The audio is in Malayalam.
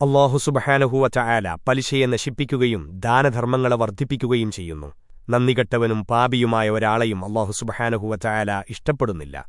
അള്ളാഹുസുബഹാനഹുവ ചായാല പലിശയെ നശിപ്പിക്കുകയും ദാനധർമ്മങ്ങളെ വർദ്ധിപ്പിക്കുകയും ചെയ്യുന്നു. നന്ദികെട്ടവനും പാപിയുമായ ഒരാളെയും അള്ളാഹുസുബഹാനഹുവ ചായാല ഇഷ്ടപ്പെടുന്നില്ല.